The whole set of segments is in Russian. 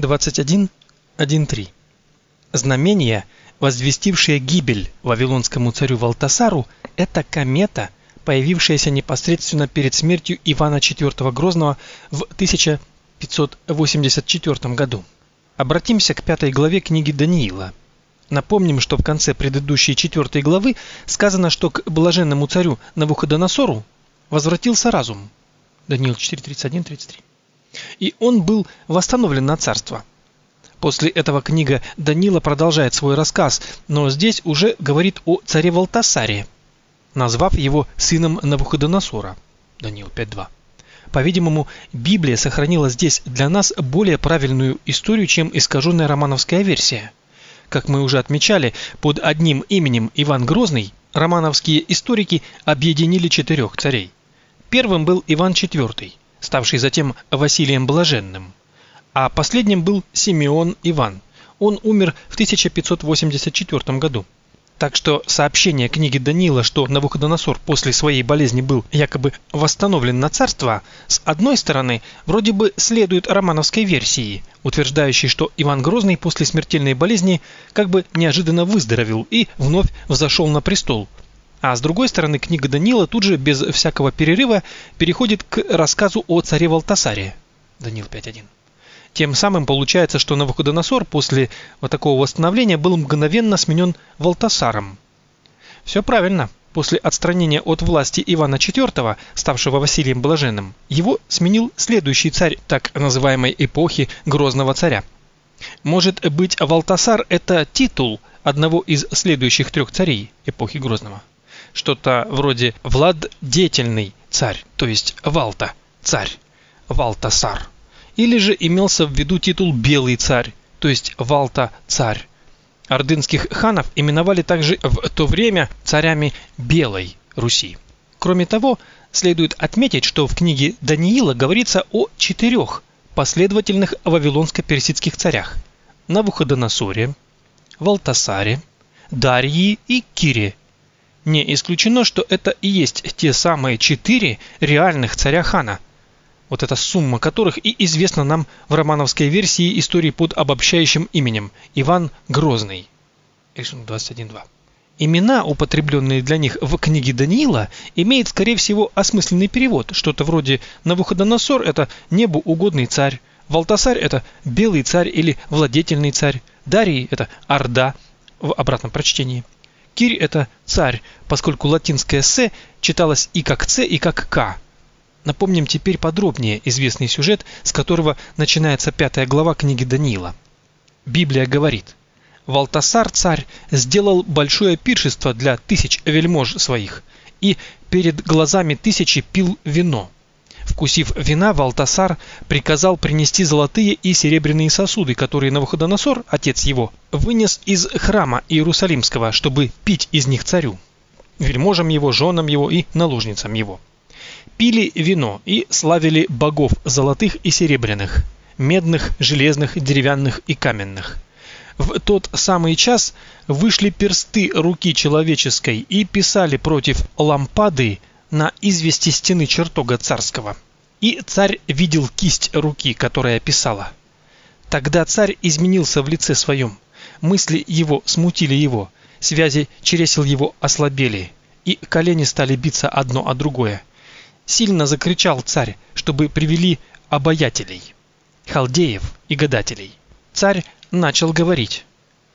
21.1.3 Знамение, возвестившее гибель вавилонскому царю Валтасару, это комета, появившаяся непосредственно перед смертью Ивана IV Грозного в 1584 году. Обратимся к пятой главе книги Даниила. Напомним, что в конце предыдущей четвертой главы сказано, что к блаженному царю Навуходоносору возвратился разум. Даниил 4.31-33. И он был восстановлен на царство. После этого книга Данила продолжает свой рассказ, но здесь уже говорит о царе Валтасаре, назвав его сыном Навуходоносора. Даниил 5.2. По-видимому, Библия сохранила здесь для нас более правильную историю, чем искаженная романовская версия. Как мы уже отмечали, под одним именем Иван Грозный романовские историки объединили четырех царей. Первым был Иван IV, ставший затем Василием Блаженным. А последним был Симеон Иван. Он умер в 1584 году. Так что сообщение книги Даниила, что Навуходоносор после своей болезни был якобы восстановлен на царство, с одной стороны, вроде бы следует романовской версии, утверждающей, что Иван Грозный после смертельной болезни как бы неожиданно выздоровел и вновь взошел на престол. А с другой стороны, книга Даниила тут же без всякого перерыва переходит к рассказу о царе Валтасаре. Даниил 5.1. Тем самым получается, что Навуходоносор после вот такого восстановления был мгновенно сменен Валтасаром. Все правильно. После отстранения от власти Ивана IV, ставшего Василием Блаженным, его сменил следующий царь так называемой эпохи Грозного царя. Может быть, Валтасар – это титул одного из следующих трех царей эпохи Грозного. Что-то вроде «владетельный царь», то есть Валта – царь, Валтасар или же имелся в виду титул «белый царь», то есть «Валта царь». Ордынских ханов именовали также в то время царями Белой Руси. Кроме того, следует отметить, что в книге Даниила говорится о четырех последовательных вавилонско-персидских царях – Навуходоносоре, Валтасаре, Дарьи и Кире. Не исключено, что это и есть те самые четыре реальных царя хана – вот эта сумма которых и известна нам в романовской версии истории под обобщающим именем Иван Грозный. 21.2. Имена, употребленные для них в книге Даниила, имеют, скорее всего, осмысленный перевод. Что-то вроде «Навуходоносор» — это «небу угодный царь», «Валтасарь» — это «белый царь» или «владетельный царь», «Дарий» — это «орда» в обратном прочтении. Кирь – это царь, поскольку латинское «с» читалось и как «ц», и как «к», Напомним теперь подробнее известный сюжет, с которого начинается пятая глава книги Даниила. Библия говорит, «Валтасар, царь, сделал большое пиршество для тысяч вельмож своих, и перед глазами тысячи пил вино. Вкусив вина, Валтасар приказал принести золотые и серебряные сосуды, которые Навуходоносор, отец его, вынес из храма Иерусалимского, чтобы пить из них царю, вельможам его, женам его и наложницам его пили вино и славили богов золотых и серебряных, медных, железных, деревянных и каменных. В тот самый час вышли персты руки человеческой и писали против лампады на извести стены чертога царского. И царь видел кисть руки, которая писала. Тогда царь изменился в лице своем. Мысли его смутили его, связи чересел его ослабели, и колени стали биться одно о другое сильно закричал царь, чтобы привели обаятелей, халдеев и гадателей. Царь начал говорить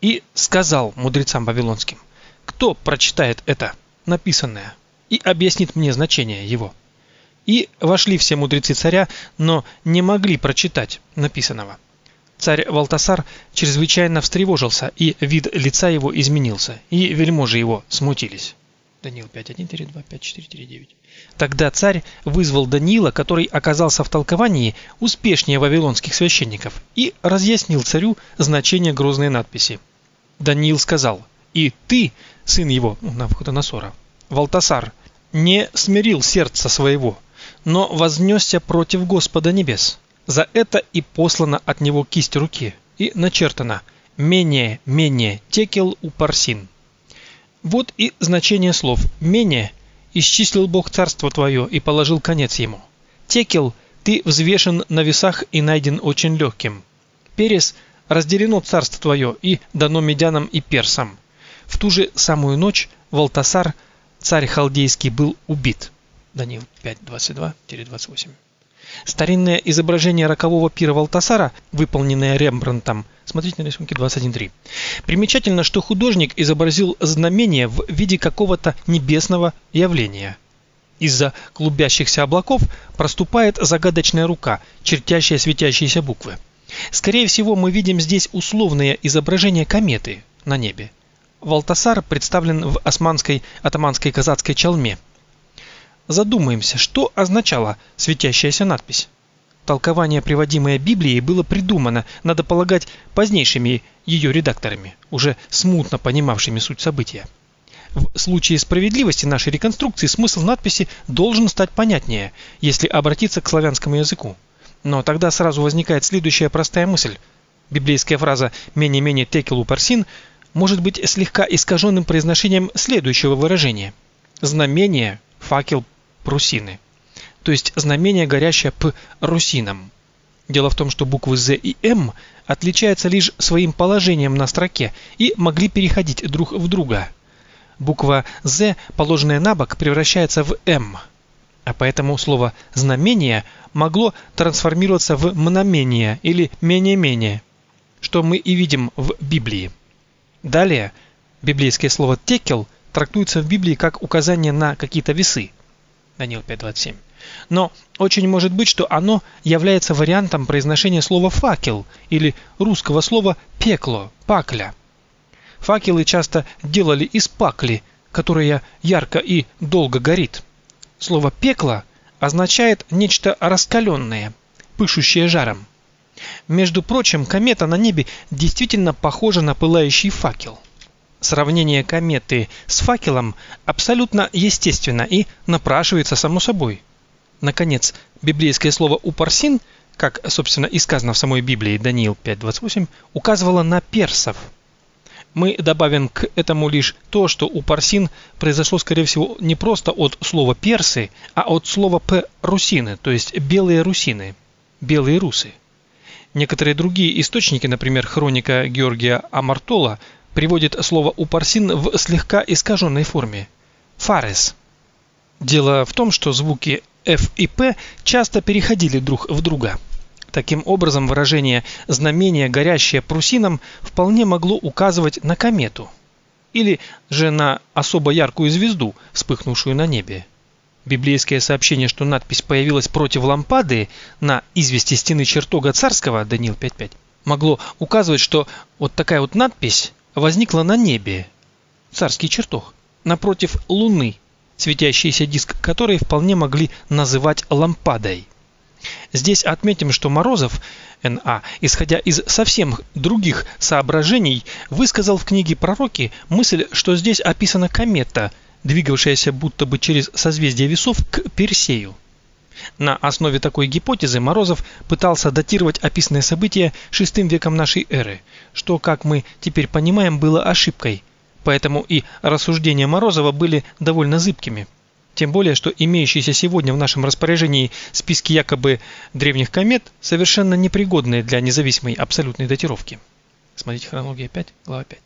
и сказал мудрецам вавилонским, кто прочитает это написанное и объяснит мне значение его. И вошли все мудрецы царя, но не могли прочитать написанного. Царь Валтасар чрезвычайно встревожился, и вид лица его изменился, и вельможи его смутились. Даниил 5.1-2, Тогда царь вызвал Даниила, который оказался в толковании успешнее вавилонских священников, и разъяснил царю значение грозной надписи. Даниил сказал, «И ты, сын его, ну, Навуходоносора, Валтасар, не смирил сердца своего, но вознесся против Господа небес. За это и послана от него кисть руки, и начертано «Менее, менее, текел у парсин». Вот и значение слов «менее» исчислил Бог царство твое и положил конец ему. Текел, ты взвешен на весах и найден очень легким. Перес разделено царство твое и дано медянам и персам. В ту же самую ночь Валтасар, царь халдейский, был убит. Даниил 5.22-28. Старинное изображение рокового пира Валтасара, выполненное Рембрандтом, смотрите на рисунке 21.3. Примечательно, что художник изобразил знамение в виде какого-то небесного явления. Из-за клубящихся облаков проступает загадочная рука, чертящая светящиеся буквы. Скорее всего, мы видим здесь условное изображение кометы на небе. Валтасар представлен в османской атаманской казацкой чалме. Задумаемся, что означала светящаяся надпись. Толкование, приводимое Библией, было придумано, надо полагать, позднейшими ее редакторами, уже смутно понимавшими суть события. В случае справедливости нашей реконструкции смысл надписи должен стать понятнее, если обратиться к славянскому языку. Но тогда сразу возникает следующая простая мысль. Библейская фраза «менее-менее текелу парсин» может быть слегка искаженным произношением следующего выражения. Знамение, факел, прусины. То есть знамение, горящее п русином. Дело в том, что буквы З и М отличаются лишь своим положением на строке и могли переходить друг в друга. Буква З, положенная на бок, превращается в М. А поэтому слово «знамение» могло трансформироваться в «мномение» или «менее-менее», что мы и видим в Библии. Далее, библейское слово «текел» трактуется в Библии как указание на какие-то весы. Даниил 5.27. Но очень может быть, что оно является вариантом произношения слова «факел» или русского слова «пекло», «пакля». Факелы часто делали из пакли, которая ярко и долго горит. Слово «пекло» означает нечто раскаленное, пышущее жаром. Между прочим, комета на небе действительно похожа на пылающий факел. Сравнение кометы с факелом абсолютно естественно и напрашивается само собой. Наконец, библейское слово «упарсин», как, собственно, и сказано в самой Библии Даниил 5.28, указывало на персов – мы добавим к этому лишь то, что у парсин произошло, скорее всего, не просто от слова персы, а от слова п русины, то есть белые русины, белые русы. Некоторые другие источники, например, хроника Георгия Амартола, приводят слово у парсин в слегка искаженной форме – фарес. Дело в том, что звуки F и P часто переходили друг в друга – Таким образом, выражение «знамение, горящее прусином» вполне могло указывать на комету или же на особо яркую звезду, вспыхнувшую на небе. Библейское сообщение, что надпись появилась против лампады на извести стены чертога царского, Даниил 5.5, могло указывать, что вот такая вот надпись возникла на небе, царский чертог, напротив луны, светящийся диск которой вполне могли называть лампадой. Здесь отметим, что Морозов Н.А., исходя из совсем других соображений, высказал в книге «Пророки» мысль, что здесь описана комета, двигавшаяся будто бы через созвездие весов к Персею. На основе такой гипотезы Морозов пытался датировать описанное событие VI веком нашей эры, что, как мы теперь понимаем, было ошибкой. Поэтому и рассуждения Морозова были довольно зыбкими. Тем более, что имеющиеся сегодня в нашем распоряжении списки якобы древних комет совершенно непригодные для независимой абсолютной датировки. Смотрите хронология 5, глава 5.